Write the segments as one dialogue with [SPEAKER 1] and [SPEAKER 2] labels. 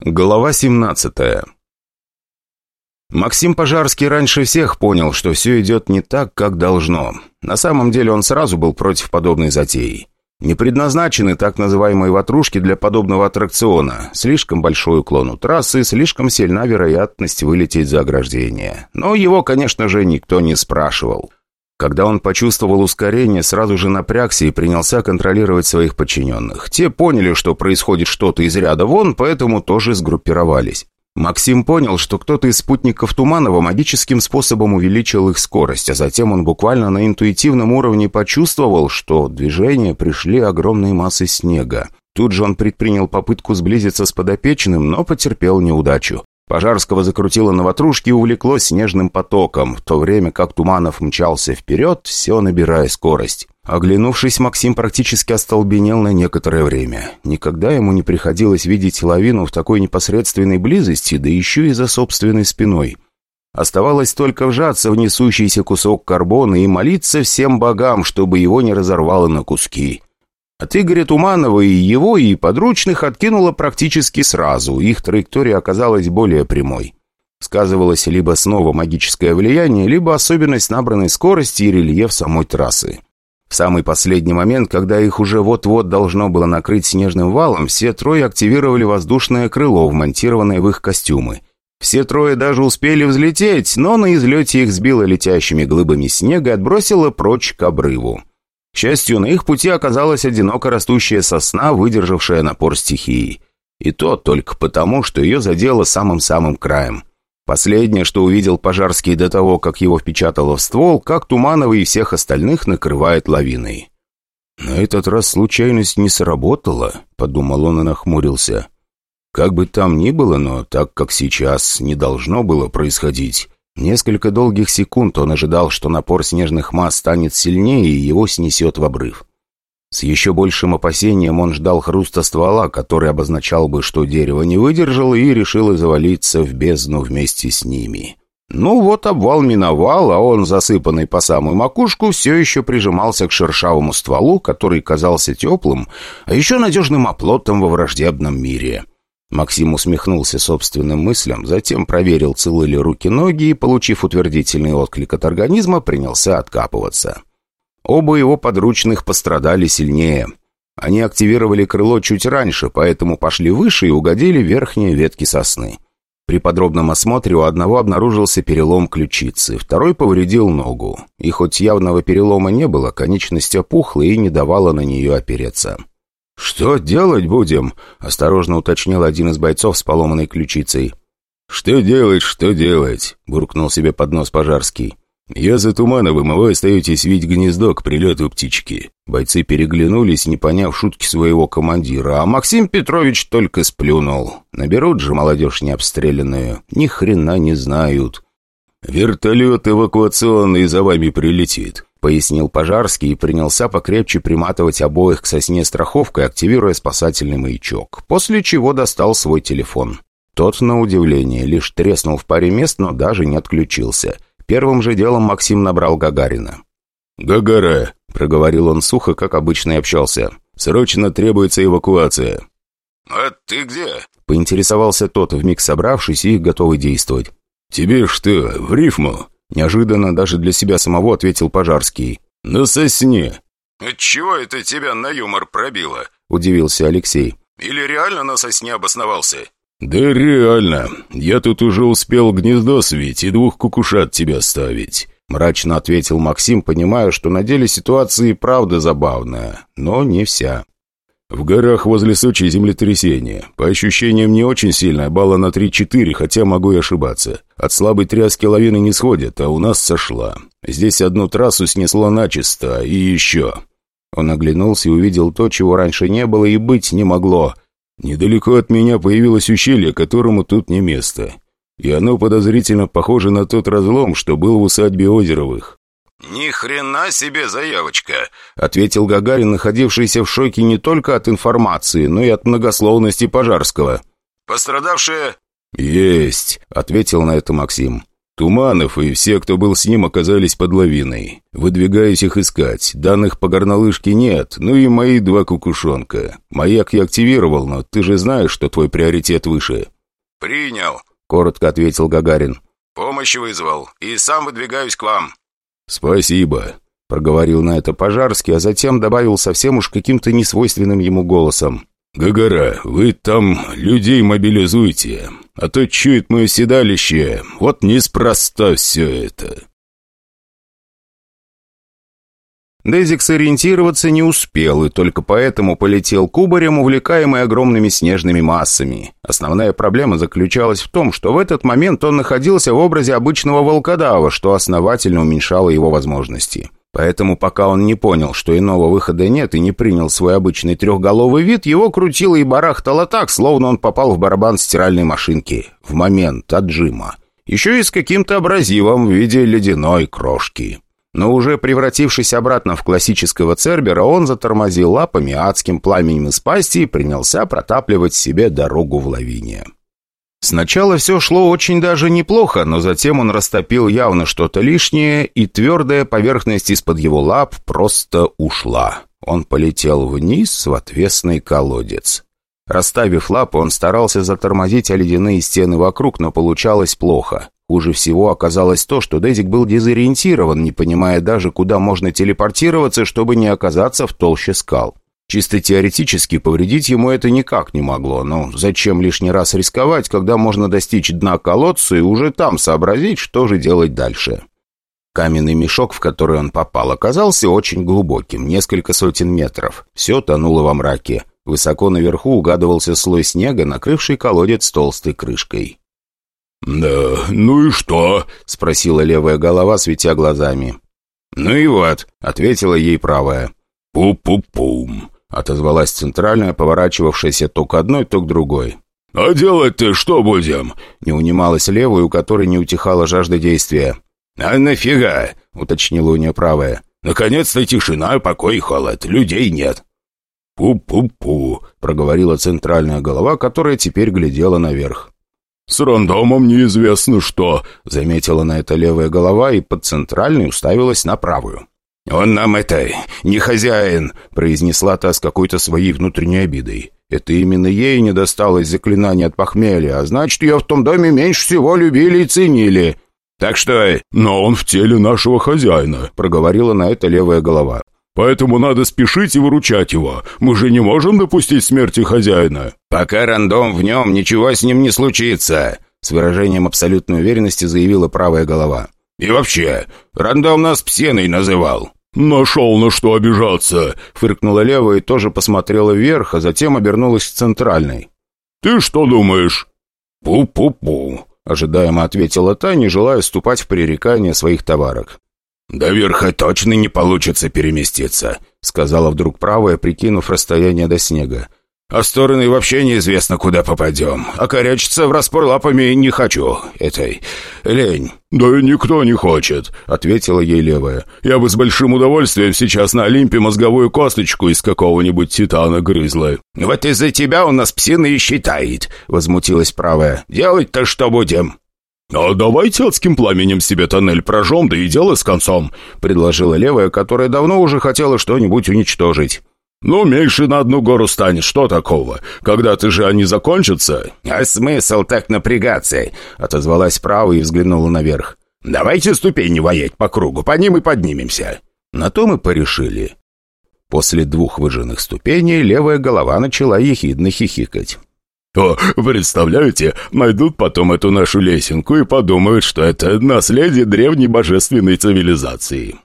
[SPEAKER 1] Глава 17 Максим Пожарский раньше всех понял, что все идет не так, как должно. На самом деле он сразу был против подобной затеи. Не предназначены так называемые ватрушки для подобного аттракциона. Слишком большой уклон у трассы, слишком сильна вероятность вылететь за ограждение. Но его, конечно же, никто не спрашивал. Когда он почувствовал ускорение, сразу же напрягся и принялся контролировать своих подчиненных. Те поняли, что происходит что-то из ряда вон, поэтому тоже сгруппировались. Максим понял, что кто-то из спутников Туманова магическим способом увеличил их скорость, а затем он буквально на интуитивном уровне почувствовал, что движения пришли огромные массы снега. Тут же он предпринял попытку сблизиться с подопечным, но потерпел неудачу. Пожарского закрутило на ватрушке и увлекло снежным потоком, в то время как Туманов мчался вперед, все набирая скорость. Оглянувшись, Максим практически остолбенел на некоторое время. Никогда ему не приходилось видеть лавину в такой непосредственной близости, да еще и за собственной спиной. Оставалось только вжаться в несущийся кусок карбона и молиться всем богам, чтобы его не разорвало на куски. От Игоря Туманова и его, и подручных откинуло практически сразу, их траектория оказалась более прямой. Сказывалось либо снова магическое влияние, либо особенность набранной скорости и рельеф самой трассы. В самый последний момент, когда их уже вот-вот должно было накрыть снежным валом, все трое активировали воздушное крыло, вмонтированное в их костюмы. Все трое даже успели взлететь, но на излете их сбило летящими глыбами снега и отбросило прочь к обрыву. К счастью, на их пути оказалась одиноко растущая сосна, выдержавшая напор стихии. И то только потому, что ее задело самым-самым краем. Последнее, что увидел Пожарский до того, как его впечатало в ствол, как Тумановый и всех остальных накрывает лавиной. «На этот раз случайность не сработала», — подумал он и нахмурился. «Как бы там ни было, но так, как сейчас, не должно было происходить. Несколько долгих секунд он ожидал, что напор снежных масс станет сильнее и его снесет в обрыв. С еще большим опасением он ждал хруста ствола, который обозначал бы, что дерево не выдержало и решило завалиться в бездну вместе с ними. Ну вот обвал миновал, а он, засыпанный по самую макушку, все еще прижимался к шершавому стволу, который казался теплым, а еще надежным оплотом во враждебном мире. Максим усмехнулся собственным мыслям, затем проверил, целы ли руки-ноги и, получив утвердительный отклик от организма, принялся откапываться. Оба его подручных пострадали сильнее. Они активировали крыло чуть раньше, поэтому пошли выше и угодили верхние ветки сосны. При подробном осмотре у одного обнаружился перелом ключицы, второй повредил ногу. И хоть явного перелома не было, конечность опухла и не давала на нее опереться. «Что делать будем?» — осторожно уточнил один из бойцов с поломанной ключицей.
[SPEAKER 2] «Что делать, что делать?» — буркнул себе под нос Пожарский. «Я за Тумановым, а вы остаетесь видеть гнездо к прилету птички».
[SPEAKER 1] Бойцы переглянулись, не поняв шутки своего командира, а Максим Петрович только сплюнул. Наберут же молодежь необстрелянную, ни хрена не знают.
[SPEAKER 2] «Вертолет эвакуационный за вами прилетит.
[SPEAKER 1] — пояснил Пожарский и принялся покрепче приматывать обоих к сосне страховкой, активируя спасательный маячок, после чего достал свой телефон. Тот, на удивление, лишь треснул в паре мест, но даже не отключился. Первым же делом Максим набрал Гагарина.
[SPEAKER 2] «Гагара», —
[SPEAKER 1] проговорил он сухо, как обычно и общался.
[SPEAKER 2] «Срочно требуется эвакуация».
[SPEAKER 3] «А ты где?»
[SPEAKER 1] — поинтересовался тот, вмиг собравшись и готовый действовать.
[SPEAKER 2] «Тебе что, в рифму?»
[SPEAKER 1] Неожиданно даже для себя самого ответил Пожарский.
[SPEAKER 2] «На сосне».
[SPEAKER 3] «Чего это тебя на юмор пробило?»
[SPEAKER 1] Удивился Алексей.
[SPEAKER 3] «Или реально на сосне обосновался?»
[SPEAKER 2] «Да реально. Я тут уже успел гнездо свить и двух кукушат тебя ставить».
[SPEAKER 1] Мрачно ответил Максим, понимая, что на деле ситуация и правда забавная, но не вся.
[SPEAKER 2] В горах возле Сочи землетрясение. По ощущениям не очень сильное, балла на 3-4, хотя могу и ошибаться. От слабой тряски лавины не сходит, а у нас сошла. Здесь одну трассу снесло начисто, и еще.
[SPEAKER 1] Он оглянулся и увидел то, чего раньше не было и быть не могло.
[SPEAKER 2] Недалеко от меня появилось ущелье, которому тут не место. И оно подозрительно похоже на тот разлом, что был в усадьбе Озеровых.
[SPEAKER 3] «Ни хрена себе заявочка!»
[SPEAKER 1] — ответил Гагарин, находившийся в шоке не только от информации, но и от многословности Пожарского.
[SPEAKER 3] «Пострадавшие?»
[SPEAKER 1] «Есть!» — ответил на это Максим.
[SPEAKER 2] Туманов и все, кто был с ним, оказались под лавиной. Выдвигаюсь их искать. Данных по горнолыжке нет, ну и мои два кукушонка. Маяк я активировал, но ты же знаешь, что твой приоритет выше».
[SPEAKER 3] «Принял», —
[SPEAKER 1] коротко ответил Гагарин.
[SPEAKER 3] «Помощь вызвал, и сам выдвигаюсь к вам».
[SPEAKER 2] «Спасибо», —
[SPEAKER 1] проговорил на это Пожарский, а затем добавил совсем уж каким-то несвойственным ему голосом.
[SPEAKER 2] «Гагара, вы там людей мобилизуйте, а то чует мое седалище, вот неспроста все это».
[SPEAKER 1] Дезик сориентироваться не успел, и только поэтому полетел кубарем, увлекаемый огромными снежными массами. Основная проблема заключалась в том, что в этот момент он находился в образе обычного волкодава, что основательно уменьшало его возможности. Поэтому, пока он не понял, что иного выхода нет и не принял свой обычный трехголовый вид, его крутило и барахтало так, словно он попал в барабан стиральной машинки. В момент отжима. Еще и с каким-то абразивом в виде ледяной крошки. Но уже превратившись обратно в классического цербера, он затормозил лапами адским пламенем из пасти и принялся протапливать себе дорогу в лавине. Сначала все шло очень даже неплохо, но затем он растопил явно что-то лишнее, и твердая поверхность из-под его лап просто ушла. Он полетел вниз в отвесный колодец. Расставив лапы, он старался затормозить ледяные стены вокруг, но получалось плохо. Хуже всего оказалось то, что Дезик был дезориентирован, не понимая даже, куда можно телепортироваться, чтобы не оказаться в толще скал. Чисто теоретически повредить ему это никак не могло, но зачем лишний раз рисковать, когда можно достичь дна колодца и уже там сообразить, что же делать дальше. Каменный мешок, в который он попал, оказался очень глубоким, несколько сотен метров. Все тонуло во мраке. Высоко наверху угадывался слой снега, накрывший колодец толстой крышкой.
[SPEAKER 2] «Да, ну и что?»
[SPEAKER 1] — спросила левая голова, светя глазами.
[SPEAKER 2] «Ну и вот», — ответила ей правая.
[SPEAKER 1] «Пу-пу-пум», Отозвалась центральная, поворачивавшаяся то к одной, то к другой.
[SPEAKER 2] «А делать-то что будем?»
[SPEAKER 1] Не унималась левая, у которой не утихала жажда действия.
[SPEAKER 2] «А нафига?» — уточнила у нее правая.
[SPEAKER 1] «Наконец-то тишина, покой и холод. Людей нет».
[SPEAKER 2] «Пу-пу-пу», —
[SPEAKER 1] проговорила центральная голова, которая теперь глядела наверх.
[SPEAKER 2] «С рандомом неизвестно что», —
[SPEAKER 1] заметила на это левая голова и под центральной уставилась на правую.
[SPEAKER 2] «Он нам это не хозяин», — произнесла та с какой-то своей внутренней обидой.
[SPEAKER 1] Это именно ей не досталось заклинание от похмелья, а значит, ее в том доме меньше всего любили и ценили.
[SPEAKER 2] «Так что...» «Но он в теле нашего хозяина», —
[SPEAKER 1] проговорила на это левая голова.
[SPEAKER 2] «Поэтому надо спешить и выручать его. Мы же не можем допустить смерти хозяина».
[SPEAKER 3] «Пока рандом в нем, ничего с ним не случится», —
[SPEAKER 1] с выражением абсолютной уверенности заявила правая голова.
[SPEAKER 3] «И вообще, рандом нас псеной называл».
[SPEAKER 2] «Нашел на что обижаться!»
[SPEAKER 1] — фыркнула левая и тоже посмотрела вверх, а затем обернулась к центральной.
[SPEAKER 2] «Ты что думаешь?»
[SPEAKER 1] «Пу-пу-пу», — ожидаемо ответила та, не желая вступать в пререкание своих товарок.
[SPEAKER 3] «До верха точно не получится переместиться», —
[SPEAKER 1] сказала вдруг правая, прикинув расстояние до снега.
[SPEAKER 3] А стороны вообще неизвестно, куда попадем. А корячиться в распор лапами не хочу. Этой лень».
[SPEAKER 2] «Да никто не хочет», — ответила ей левая. «Я бы с большим удовольствием сейчас на Олимпе мозговую косточку из какого-нибудь титана грызла».
[SPEAKER 3] «Вот из-за тебя у нас псины и считает», — возмутилась правая. «Делать-то что будем?»
[SPEAKER 2] «А давайте адским пламенем себе тоннель прожжем, да и дело с концом», —
[SPEAKER 1] предложила левая, которая давно уже хотела что-нибудь уничтожить.
[SPEAKER 2] «Ну, меньше на одну гору станет, что такого? Когда-то же они закончатся?»
[SPEAKER 3] «А смысл так напрягаться?» — отозвалась право и взглянула наверх. «Давайте ступени воять по кругу, по ним и поднимемся».
[SPEAKER 1] На то мы порешили. После двух выжженных ступеней левая голова начала ехидно хихикать.
[SPEAKER 2] «О, представляете, найдут потом эту нашу лесенку и подумают, что это наследие древней божественной цивилизации».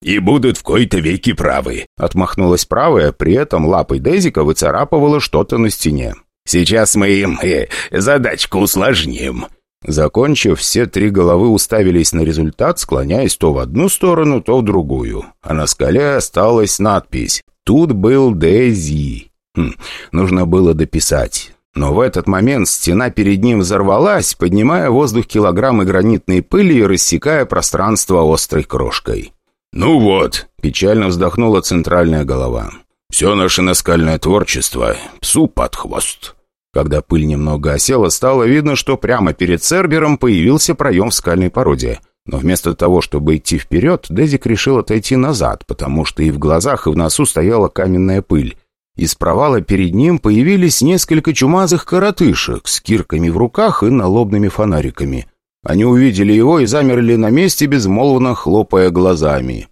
[SPEAKER 3] «И будут в кои-то веки правы», —
[SPEAKER 1] отмахнулась правая, при этом лапой Дезика выцарапывала что-то на стене.
[SPEAKER 3] «Сейчас мы им э, задачку усложним».
[SPEAKER 1] Закончив, все три головы уставились на результат, склоняясь то в одну сторону, то в другую. А на скале осталась надпись «Тут был Дези». Хм, нужно было дописать. Но в этот момент стена перед ним взорвалась, поднимая в воздух килограммы гранитной пыли и рассекая пространство острой крошкой.
[SPEAKER 3] «Ну вот», —
[SPEAKER 1] печально вздохнула центральная голова.
[SPEAKER 3] «Все наше наскальное творчество псу под хвост».
[SPEAKER 1] Когда пыль немного осела, стало видно, что прямо перед Цербером появился проем в скальной породе. Но вместо того, чтобы идти вперед, Дезик решил отойти назад, потому что и в глазах, и в носу стояла каменная пыль. Из провала перед ним появились несколько чумазых коротышек с кирками в руках и налобными фонариками. Они увидели его и замерли на месте, безмолвно хлопая глазами.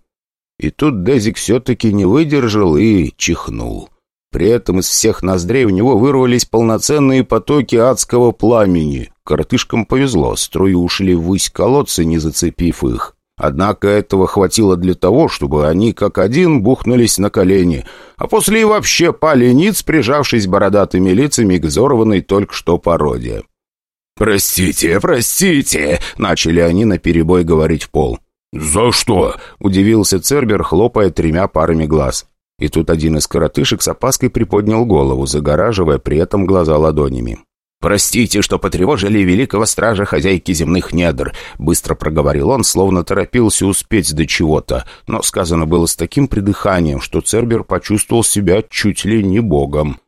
[SPEAKER 1] И тут Дезик все-таки не выдержал и чихнул. При этом из всех ноздрей у него вырвались полноценные потоки адского пламени. Коротышкам повезло, струи ушли ввысь колодцы, не зацепив их. Однако этого хватило для того, чтобы они как один бухнулись на колени, а после и вообще пали ниц, прижавшись бородатыми лицами к взорванной только что породе. «Простите, простите!» — начали они наперебой говорить в пол.
[SPEAKER 2] «За что?»
[SPEAKER 1] — удивился Цербер, хлопая тремя парами глаз. И тут один из коротышек с опаской приподнял голову, загораживая при этом глаза ладонями. «Простите, что потревожили великого стража хозяйки земных недр», — быстро проговорил он, словно торопился успеть до чего-то, но сказано было с таким придыханием, что Цербер почувствовал себя чуть ли не богом.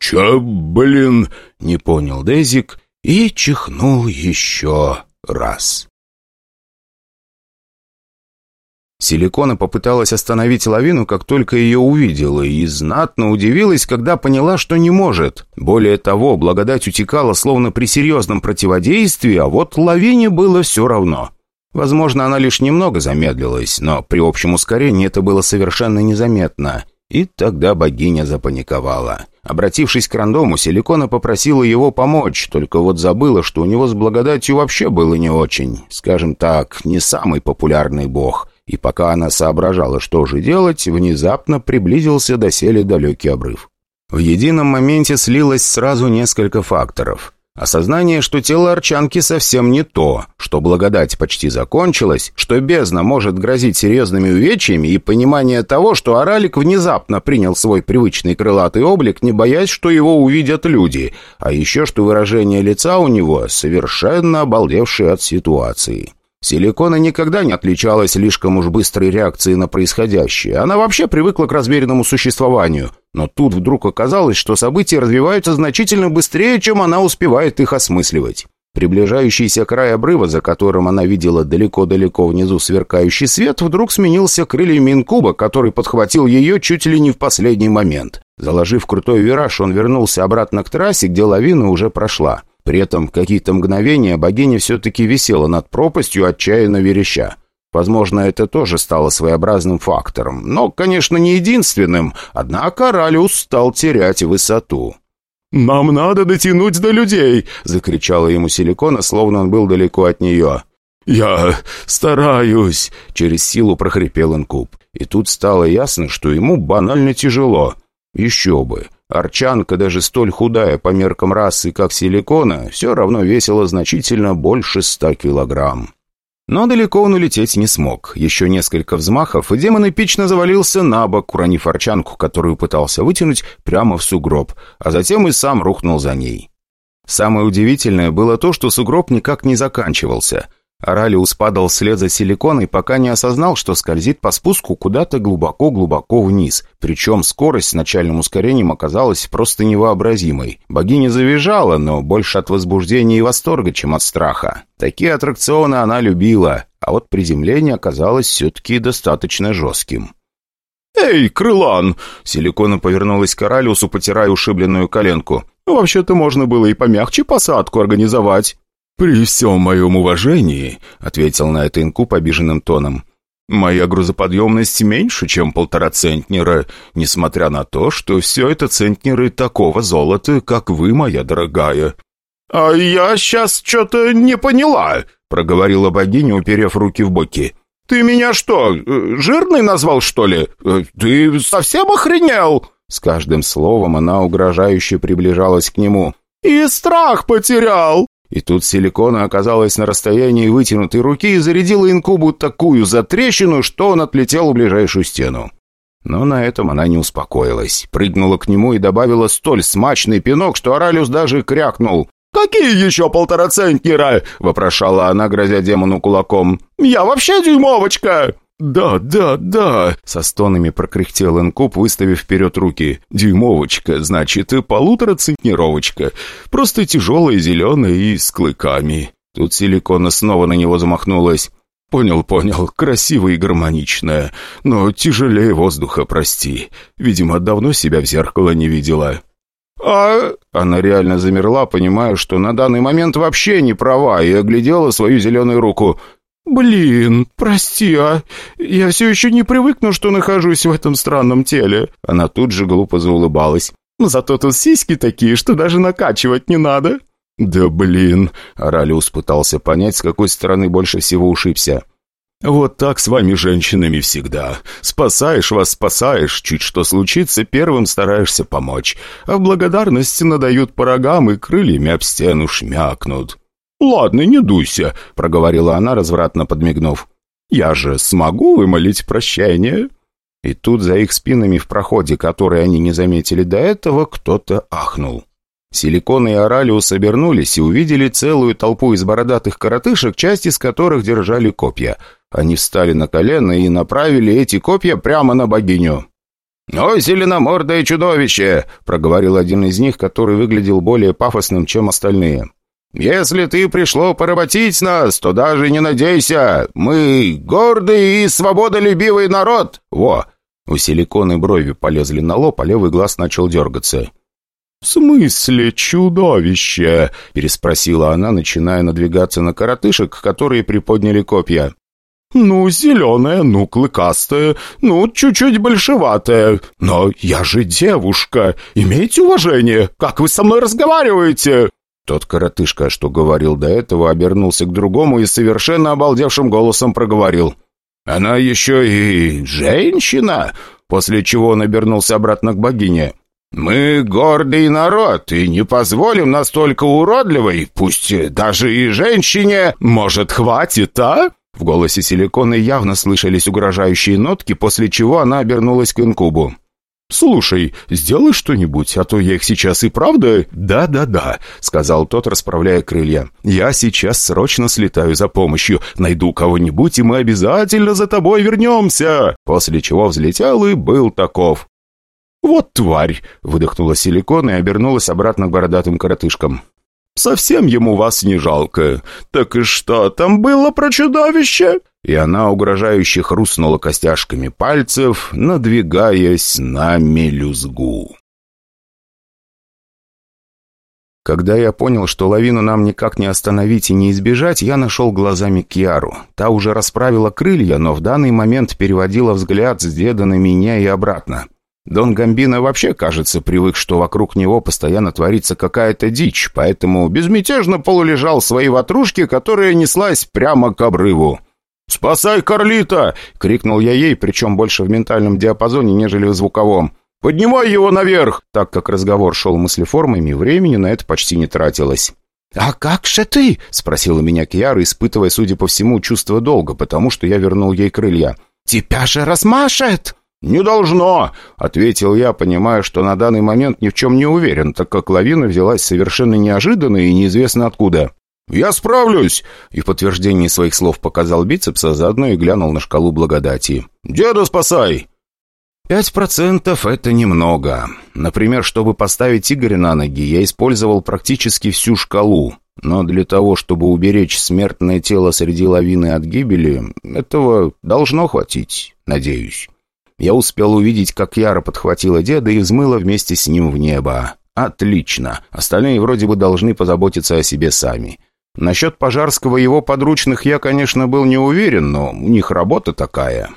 [SPEAKER 2] «Чё, блин?»
[SPEAKER 1] — не понял Дезик и чихнул еще раз. Силикона попыталась остановить лавину, как только ее увидела, и знатно удивилась, когда поняла, что не может. Более того, благодать утекала словно при серьезном противодействии, а вот лавине было все равно. Возможно, она лишь немного замедлилась, но при общем ускорении это было совершенно незаметно. И тогда богиня запаниковала. Обратившись к рандому, Силикона попросила его помочь, только вот забыла, что у него с благодатью вообще было не очень. Скажем так, не самый популярный бог. И пока она соображала, что же делать, внезапно приблизился доселе далекий обрыв. В едином моменте слилось сразу несколько факторов. Осознание, что тело Арчанки совсем не то, что благодать почти закончилась, что бездна может грозить серьезными увечьями и понимание того, что Оралик внезапно принял свой привычный крылатый облик, не боясь, что его увидят люди, а еще что выражение лица у него совершенно обалдевшее от ситуации. Силикона никогда не отличалась слишком уж быстрой реакцией на происходящее. Она вообще привыкла к размеренному существованию. Но тут вдруг оказалось, что события развиваются значительно быстрее, чем она успевает их осмысливать. Приближающийся край обрыва, за которым она видела далеко-далеко внизу сверкающий свет, вдруг сменился крыльями инкуба, который подхватил ее чуть ли не в последний момент. Заложив крутой вираж, он вернулся обратно к трассе, где лавина уже прошла. При этом какие-то мгновения богиня все-таки висела над пропастью, отчаянно вереща. Возможно, это тоже стало своеобразным фактором, но, конечно, не единственным, однако Ралиус стал терять высоту.
[SPEAKER 2] «Нам надо дотянуть до людей!» — закричала ему Силикона, словно он был далеко от нее. «Я стараюсь!» — через силу прохрипел Инкуб. И тут стало ясно, что ему банально тяжело. Еще бы. Арчанка, даже столь худая по меркам расы, как силикона, все равно весила значительно больше ста килограмм. Но далеко он улететь не смог. Еще несколько взмахов, и демон эпично завалился на бок, уронив арчанку, которую пытался вытянуть, прямо в сугроб, а затем и сам рухнул за ней. Самое удивительное было то, что сугроб никак не заканчивался — Аралиус падал вслед за силиконой, пока не осознал, что скользит по спуску куда-то глубоко-глубоко вниз. Причем скорость с начальным ускорением оказалась просто невообразимой. Богиня завизжала, но больше от возбуждения и восторга, чем от страха. Такие аттракционы она любила, а вот приземление оказалось все-таки достаточно жестким. «Эй, крылан!» Силикона повернулась к Аралиусу, потирая ушибленную коленку. «Вообще-то можно было и помягче посадку организовать».
[SPEAKER 1] «При всем моем уважении», — ответил на это инкуб обиженным тоном, «моя грузоподъемность меньше, чем полтора центнера, несмотря на то, что все это центнеры такого золота, как вы, моя дорогая».
[SPEAKER 2] «А я сейчас что-то не поняла», — проговорила богиня, уперев руки в боки. «Ты меня что, жирный назвал, что ли? Ты совсем охренел?»
[SPEAKER 1] С каждым словом она угрожающе приближалась к нему.
[SPEAKER 2] «И страх потерял!»
[SPEAKER 1] И тут силикона оказалась на расстоянии вытянутой руки и зарядила инкубу такую затрещину, что он отлетел в ближайшую стену. Но на этом она не успокоилась. Прыгнула к нему и добавила столь смачный пинок, что Оралиус даже крякнул.
[SPEAKER 2] «Какие еще полтора центнера?» — вопрошала она, грозя демону кулаком. «Я вообще дюймовочка!» «Да, да, да!» — со стонами прокряхтел инкуб, выставив вперед руки. «Дюймовочка, значит, и полутора-центнеровочка. Просто тяжелая, зеленая и с клыками». Тут силикона снова на него замахнулась. «Понял, понял, красивая и гармоничная, но тяжелее воздуха, прости. Видимо, давно себя в зеркало не видела».
[SPEAKER 1] «А...» Она реально замерла, понимая, что на данный момент вообще не права, и оглядела свою зеленую руку.
[SPEAKER 2] «Блин, прости, а я все еще не привыкну, что нахожусь в этом странном теле».
[SPEAKER 1] Она тут же глупо заулыбалась.
[SPEAKER 2] «Зато тут сиськи такие, что даже накачивать не надо».
[SPEAKER 1] «Да блин!» — Оралиус пытался понять, с какой стороны больше всего ушибся.
[SPEAKER 2] «Вот так с вами, женщинами, всегда. Спасаешь вас, спасаешь. Чуть что случится, первым стараешься помочь. А в благодарности надают по рогам и крыльями об стену шмякнут».
[SPEAKER 1] «Ладно, не дуйся», — проговорила она, развратно подмигнув. «Я же смогу вымолить прощение?» И тут за их спинами в проходе, который они не заметили до этого, кто-то ахнул. Силикон и Оралиус обернулись и увидели целую толпу из бородатых коротышек, часть из которых держали копья. Они встали на колено и направили эти копья прямо на богиню. «О, зеленомордое чудовище!» — проговорил один из них, который выглядел более пафосным, чем остальные. «Если ты пришло поработить нас, то даже не надейся! Мы гордый и свободолюбивый народ!» «Во!» У силиконы брови полезли на лоб, а левый глаз начал дергаться.
[SPEAKER 2] «В смысле чудовище?» — переспросила она, начиная надвигаться на коротышек, которые приподняли копья. «Ну, зеленая, ну, клыкастая, ну, чуть-чуть большеватая. Но я же девушка. Имейте уважение. Как вы со мной разговариваете?»
[SPEAKER 1] Тот коротышка, что говорил до этого, обернулся к другому и совершенно обалдевшим голосом проговорил. «Она еще и женщина?» После чего он обернулся обратно к богине. «Мы гордый народ и не позволим настолько уродливой, пусть даже и женщине...»
[SPEAKER 2] «Может, хватит, а?»
[SPEAKER 1] В голосе Силикона явно слышались угрожающие нотки, после чего она обернулась к инкубу.
[SPEAKER 2] «Слушай, сделай что-нибудь, а то я их сейчас и правда...»
[SPEAKER 1] «Да-да-да», — сказал тот, расправляя крылья.
[SPEAKER 2] «Я сейчас срочно слетаю за помощью, найду кого-нибудь, и мы обязательно за тобой вернемся!»
[SPEAKER 1] После чего взлетел и был таков.
[SPEAKER 2] «Вот тварь!» — выдохнула силикон и обернулась обратно к бородатым коротышкам. «Совсем ему вас не жалко. Так и что там было про чудовище?»
[SPEAKER 1] И она угрожающе хрустнула костяшками пальцев, надвигаясь на мелюзгу. Когда я понял, что лавину нам никак не остановить и не избежать, я нашел глазами Киару. Та уже расправила крылья, но в данный момент переводила взгляд с деда на меня и обратно. Дон Гамбино вообще, кажется, привык, что вокруг него постоянно творится какая-то дичь, поэтому безмятежно полулежал в своей ватрушке, которая неслась прямо к обрыву. «Спасай Карлита!» — крикнул я ей, причем больше в ментальном диапазоне, нежели в звуковом. «Поднимай его наверх!» Так как разговор шел мыслеформами, времени на это почти не тратилось.
[SPEAKER 2] «А как же ты?»
[SPEAKER 1] — спросила меня Киара, испытывая, судя по всему, чувство долга, потому что я вернул ей крылья.
[SPEAKER 2] «Тебя же размашет!»
[SPEAKER 1] «Не должно!» — ответил я, понимая, что на данный момент ни в чем не уверен, так как лавина взялась совершенно неожиданно и неизвестно откуда. «Я справлюсь!» И в подтверждении своих слов показал бицепса, заодно и глянул на шкалу благодати. «Деда спасай!» «Пять процентов — это немного. Например, чтобы поставить Игоря на ноги, я использовал практически всю шкалу. Но для того, чтобы уберечь смертное тело среди лавины от гибели, этого должно хватить, надеюсь». Я успел увидеть, как Яра подхватила деда и взмыла вместе с ним в небо. Отлично. Остальные вроде бы должны позаботиться о себе сами. Насчет Пожарского его подручных я, конечно, был не уверен, но у них работа такая.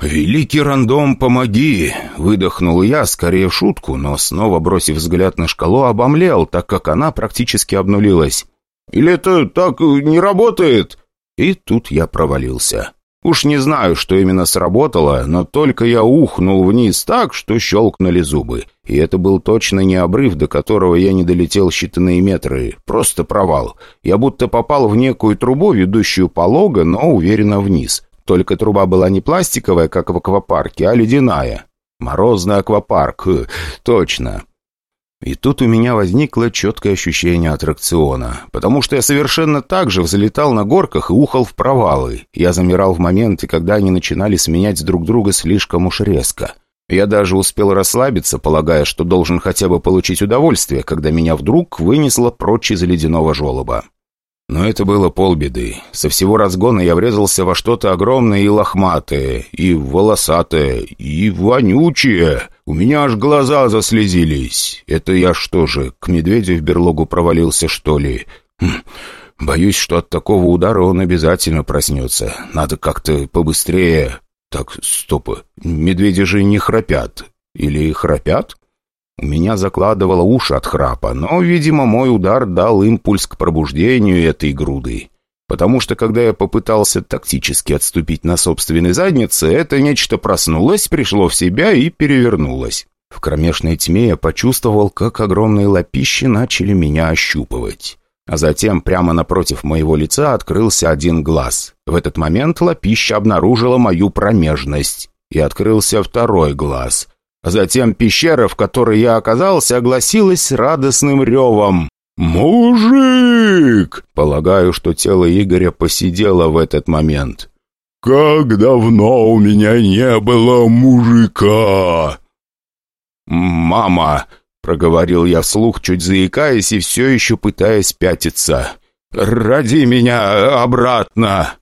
[SPEAKER 1] «Великий рандом, помоги!» — выдохнул я, скорее в шутку, но снова, бросив взгляд на шкалу, обомлел, так как она практически обнулилась. «Или это так не работает?» И тут я провалился. Уж не знаю, что именно сработало, но только я ухнул вниз так, что щелкнули зубы. И это был точно не обрыв, до которого я не долетел считанные метры. Просто провал. Я будто попал в некую трубу, ведущую полого, но уверенно вниз. Только труба была не пластиковая, как в аквапарке, а ледяная. Морозный аквапарк. Точно. И тут у меня возникло четкое ощущение аттракциона, потому что я совершенно так же взлетал на горках и ухал в провалы. Я замирал в моменты, когда они начинали сменять друг друга слишком уж резко. Я даже успел расслабиться, полагая, что должен хотя бы получить удовольствие, когда меня вдруг вынесло прочь из ледяного желоба. Но это было полбеды. Со всего разгона я врезался во что-то огромное и лохматое, и волосатое, и вонючее. У меня аж глаза заслезились. Это я что же, к медведю в берлогу провалился, что ли? Хм. Боюсь, что от такого удара он обязательно проснется. Надо как-то побыстрее. Так, стоп, медведи же не храпят. Или храпят? У меня закладывало уши от храпа, но, видимо, мой удар дал импульс к пробуждению этой груды. Потому что, когда я попытался тактически отступить на собственной заднице, это нечто проснулось, пришло в себя и перевернулось. В кромешной тьме я почувствовал, как огромные лапищи начали меня ощупывать. А затем прямо напротив моего лица открылся один глаз. В этот момент лапища обнаружила мою промежность. И открылся второй глаз — Затем пещера, в которой я оказался, огласилась радостным ревом. «Мужик!» Полагаю, что тело Игоря посидело в этот момент. «Как давно у меня не было мужика!» «Мама!» — проговорил я вслух, чуть заикаясь и все еще пытаясь пятиться. «Роди меня обратно!»